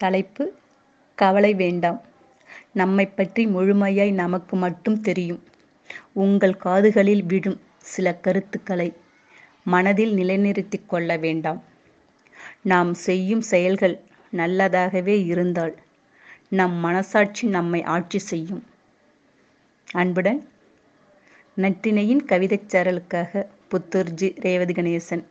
தலைப்பு கவலை வேண்டாம். நம்மை பற்றி முழுமையாய் நமக்கு மட்டும் தெரியும். உங்கள் காதுகளில் விழும் சில கருத்துக்களை மனதில் நிலைநிறுத்தி கொள்ள வேண்டாம். நாம் செய்யும் செயல்கள் நல்லதாகவே இருந்தால் நம் மனசாட்சி நம்மை ஆட்சி செய்யும். அன்புடன் நற்றினையின் கவிதைச் சாரலுக்காக புத்தூர்ஜி ரேவதி கணேசன்.